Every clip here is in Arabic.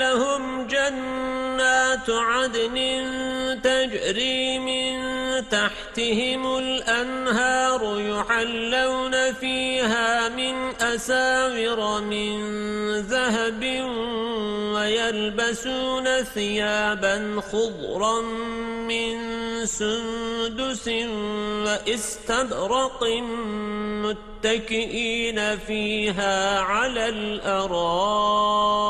لهم جنات عدن تجري من تحتهم الأنهار يحلون فيها من أساور من ذهب ويلبسون ثيابا خضرا من سندس وإستبرق متكئين فيها على الأرائك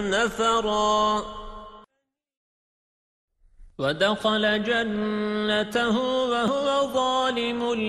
نفرا. ودخل جنته وهو ظالم